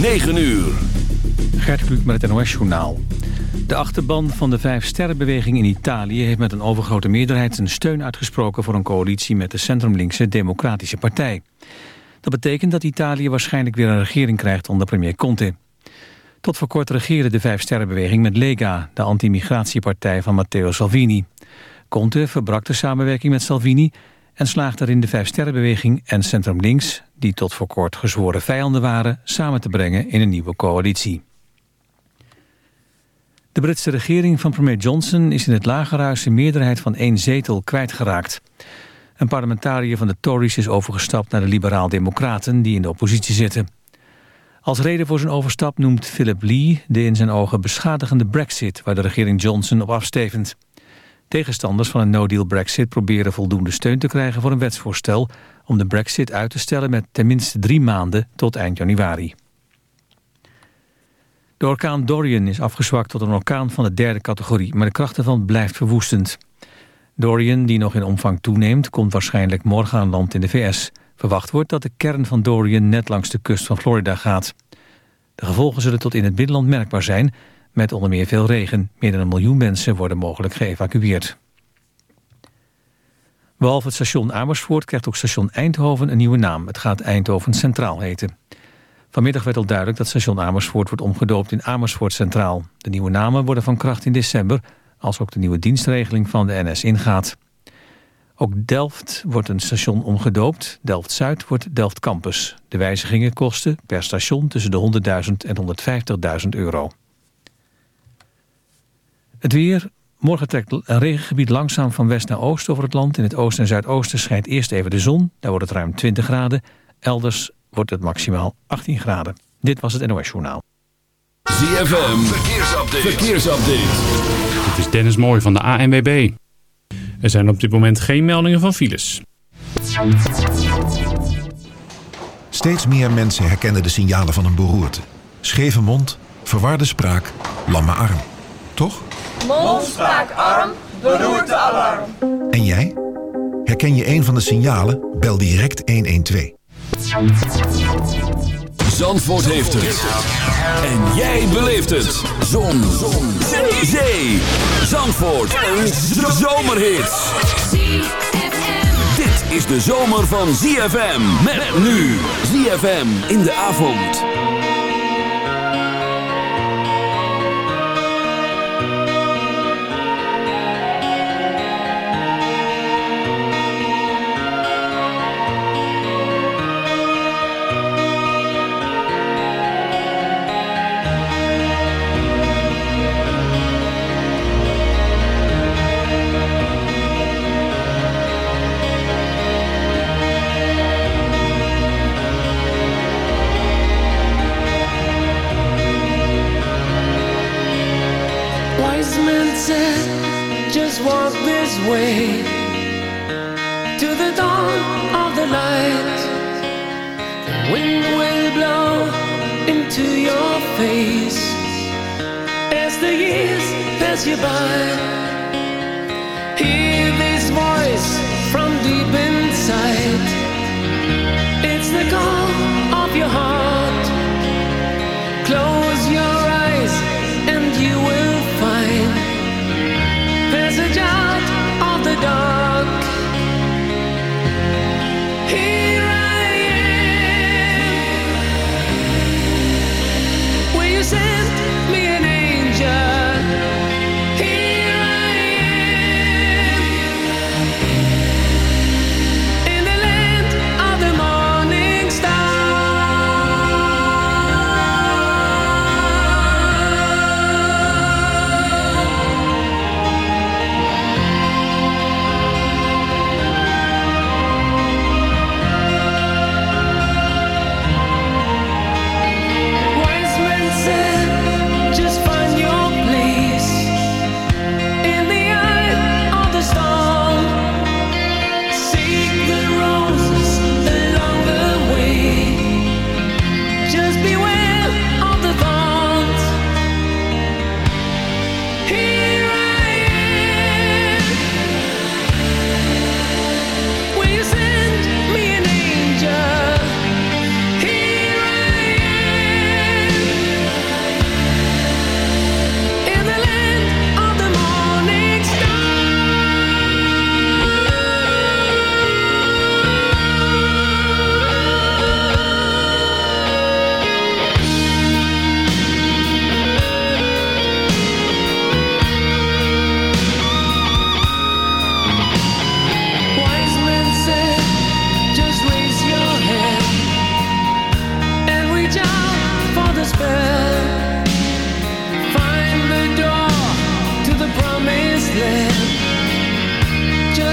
9 uur. Gert Kluk met het NOS-journaal. De achterban van de Vijf Sterrenbeweging in Italië... heeft met een overgrote meerderheid een steun uitgesproken... voor een coalitie met de centrumlinkse Democratische Partij. Dat betekent dat Italië waarschijnlijk weer een regering krijgt onder premier Conte. Tot voor kort regeerde de Vijf Sterrenbeweging met Lega... de anti-migratiepartij van Matteo Salvini. Conte verbrak de samenwerking met Salvini... en slaagde erin de Vijf Sterrenbeweging en Centrum Links... die tot voor kort gezworen vijanden waren... samen te brengen in een nieuwe coalitie. De Britse regering van premier Johnson is in het lagerhuis een meerderheid van één zetel kwijtgeraakt. Een parlementariër van de Tories is overgestapt naar de liberaal-democraten die in de oppositie zitten. Als reden voor zijn overstap noemt Philip Lee de in zijn ogen beschadigende brexit waar de regering Johnson op afstevend. Tegenstanders van een no-deal brexit proberen voldoende steun te krijgen voor een wetsvoorstel om de brexit uit te stellen met tenminste drie maanden tot eind januari. De orkaan Dorian is afgezwakt tot een orkaan van de derde categorie, maar de kracht ervan blijft verwoestend. Dorian, die nog in omvang toeneemt, komt waarschijnlijk morgen aan land in de VS. Verwacht wordt dat de kern van Dorian net langs de kust van Florida gaat. De gevolgen zullen tot in het binnenland merkbaar zijn, met onder meer veel regen. Meer dan een miljoen mensen worden mogelijk geëvacueerd. Behalve het station Amersfoort krijgt ook station Eindhoven een nieuwe naam. Het gaat Eindhoven Centraal heten. Vanmiddag werd al duidelijk dat station Amersfoort wordt omgedoopt in Amersfoort Centraal. De nieuwe namen worden van kracht in december, als ook de nieuwe dienstregeling van de NS ingaat. Ook Delft wordt een station omgedoopt. Delft-Zuid wordt Delft Campus. De wijzigingen kosten per station tussen de 100.000 en 150.000 euro. Het weer. Morgen trekt een regengebied langzaam van west naar oost over het land. In het oosten en zuidoosten schijnt eerst even de zon. Daar wordt het ruim 20 graden. Elders wordt het maximaal 18 graden. Dit was het NOS Journaal. ZFM, verkeersupdate. verkeersupdate. Dit is Dennis Mooij van de ANWB. Er zijn op dit moment geen meldingen van files. Steeds meer mensen herkennen de signalen van een beroerte. Scheve mond, verwarde spraak, lamme arm. Toch? Mond, spraak, arm, beroerte, alarm. En jij? Herken je een van de signalen? Bel direct 112. Zandvoort heeft het. En jij beleeft het. Zon. Zon. Zee. Zandvoort. Een zomerhit. Dit is de zomer van ZFM. Met nu. ZFM in de avond. Face as the years pass you by. Hear this voice from deep inside. It's the call of your heart. Close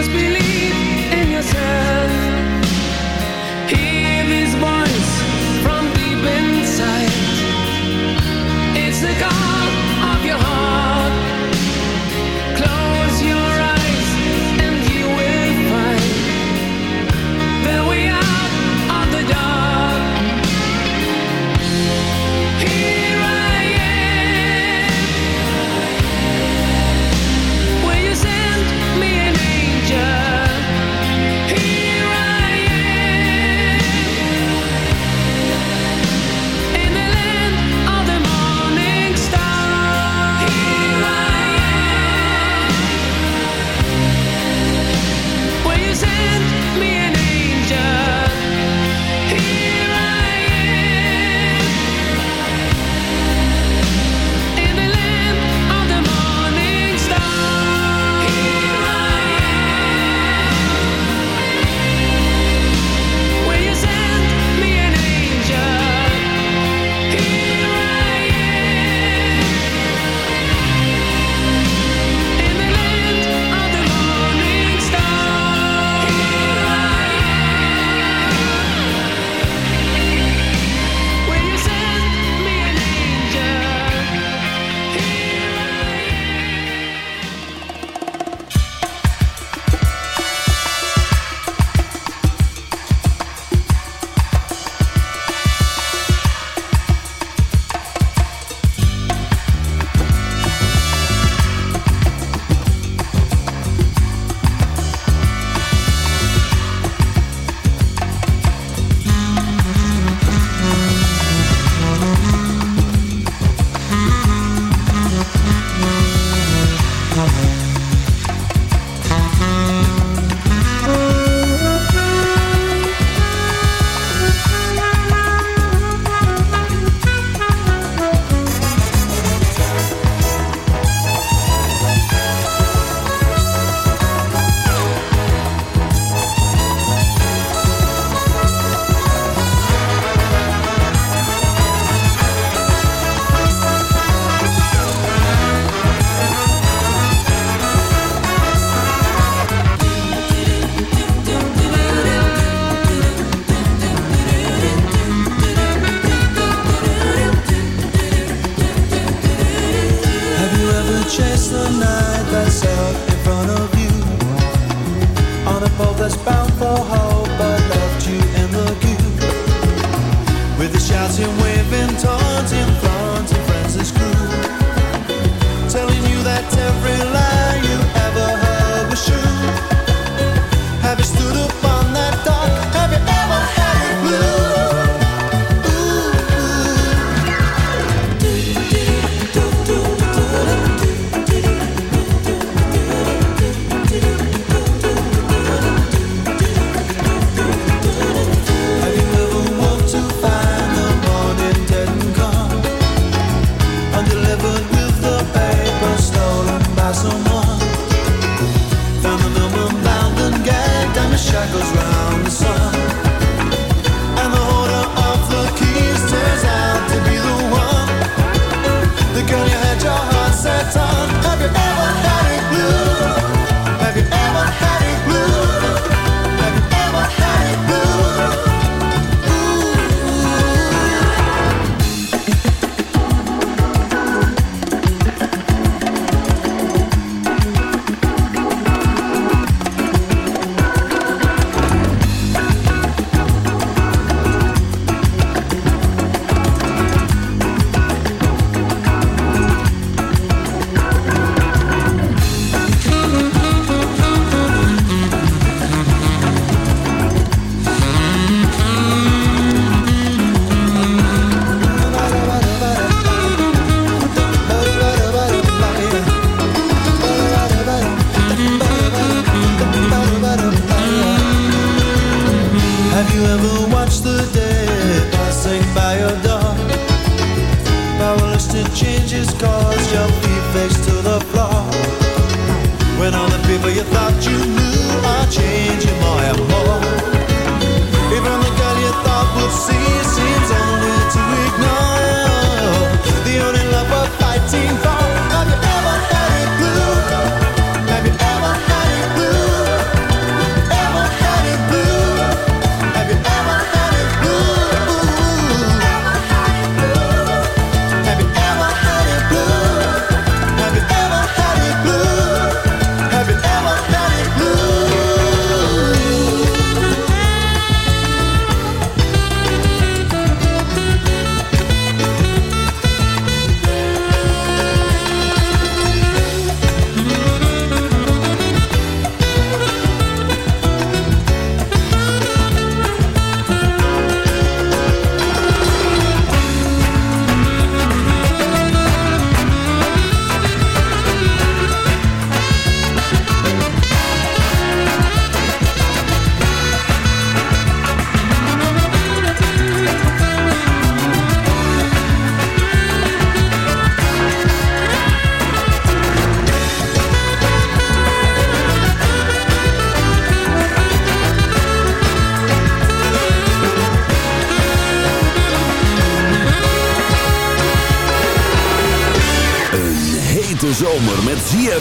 just believe.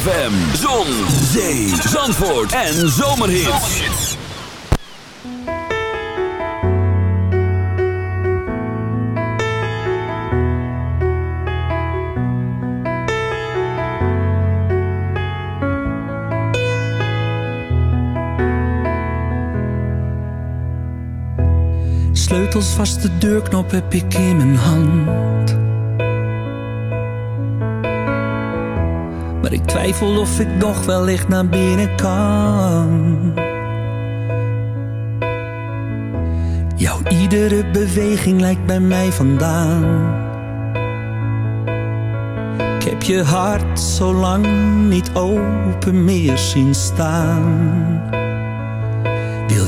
ZFM, zon, zee, zandvoort en zomerhits. Sleutels vast de deurknop heb ik in mijn hand twijfel of ik nog wellicht naar binnen kan. Jouw iedere beweging lijkt bij mij vandaan. Ik heb je hart zo lang niet open meer zien staan.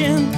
ocean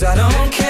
Cause I don't care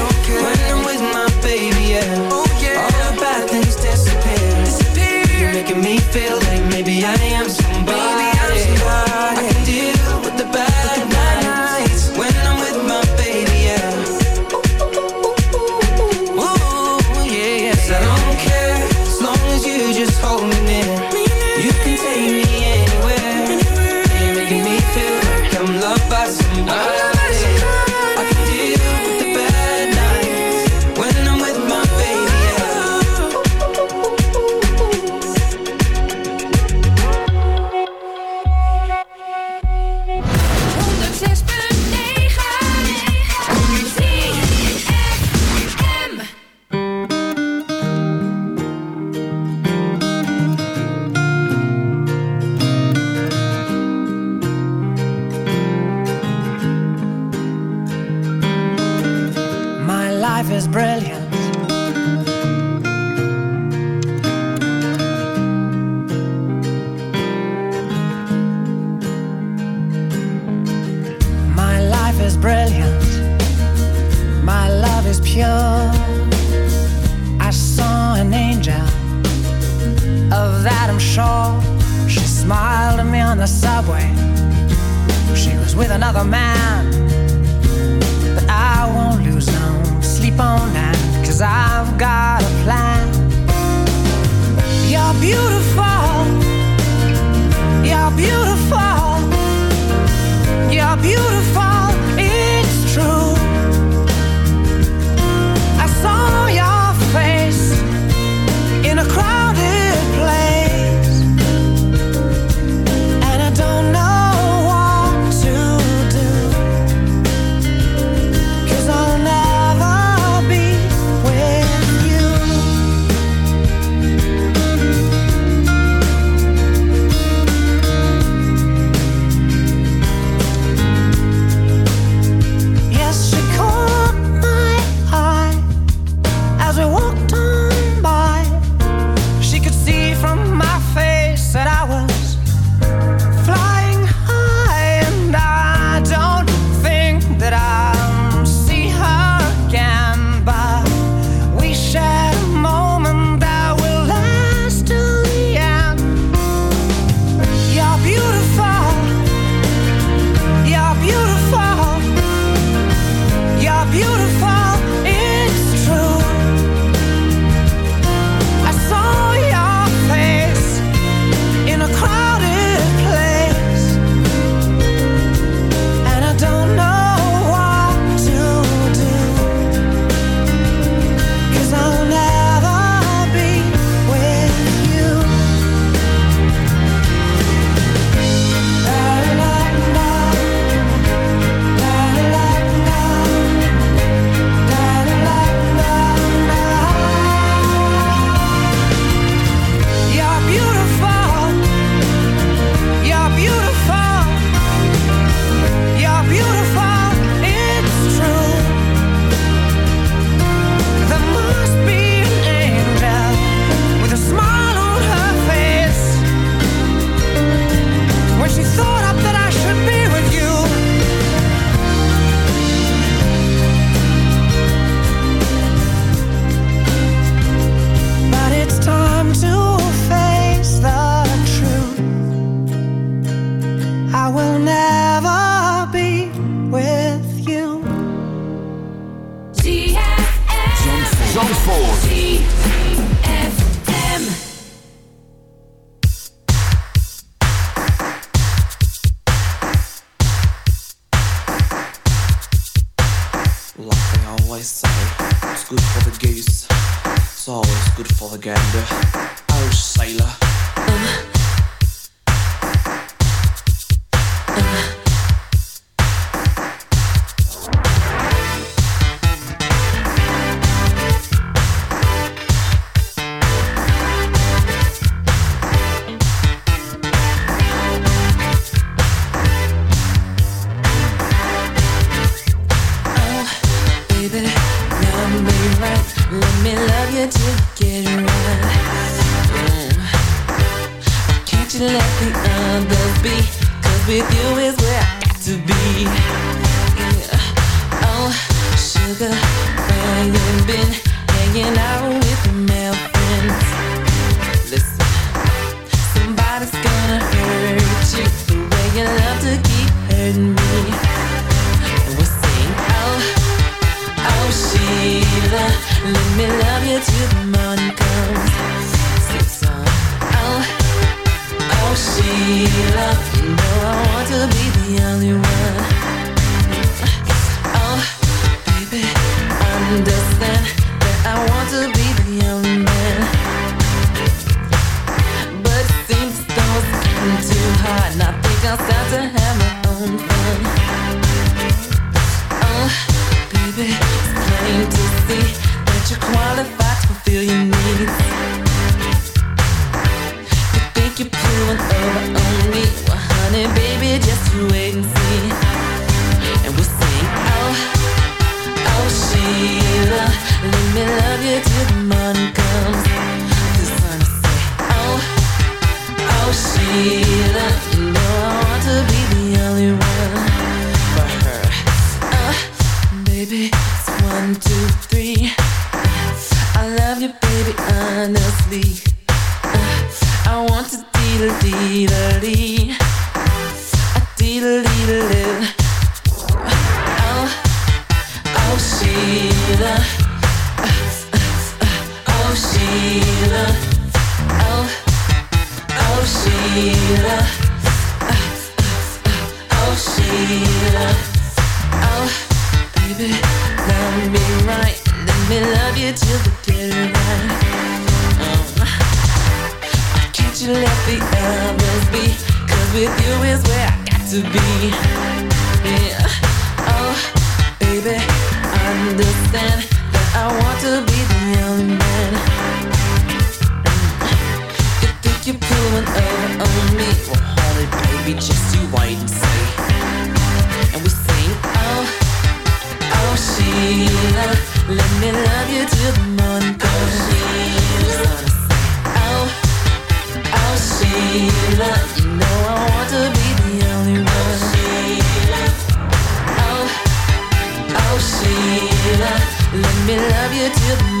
beautiful, you're beautiful, me love you till the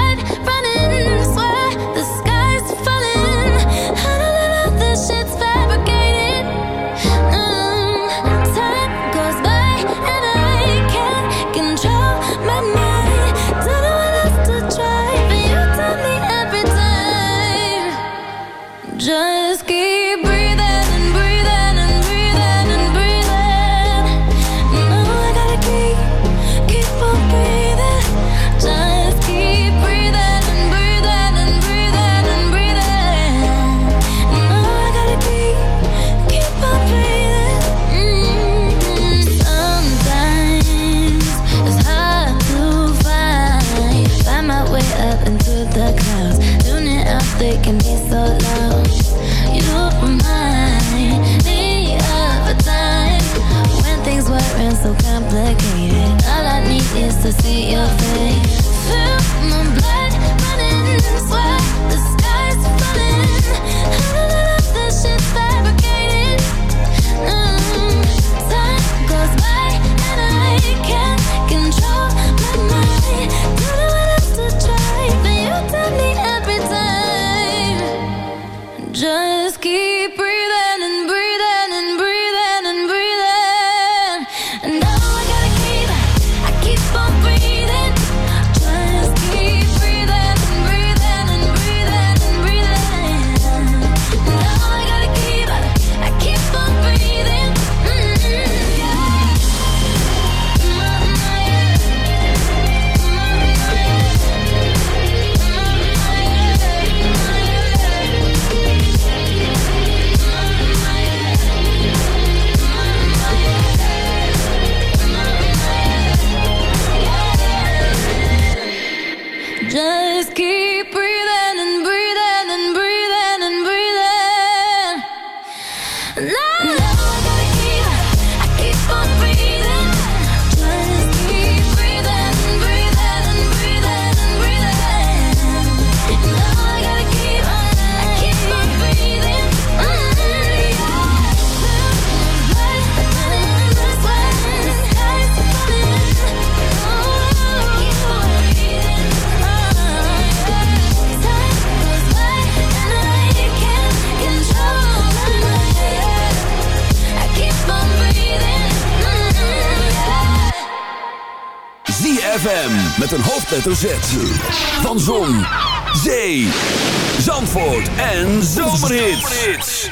hoofdletter Z. Van Zon, Zee, Zandvoort en Zomerhits.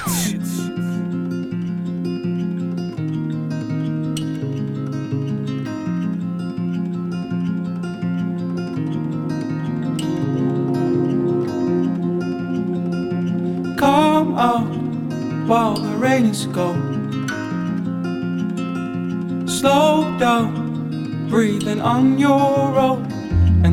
Come out while the rain is gone. Slow down, breathing on your own.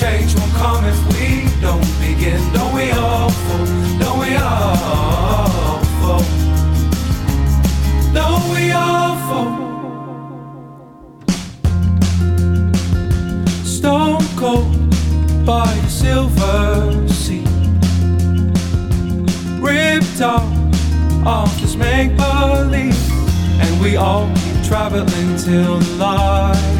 Change won't come if we don't begin. Don't we all fall? Don't we all fall? Don't we all fall? Stone cold by the silver sea. Ripped off of this make believe. And we all keep traveling till the in.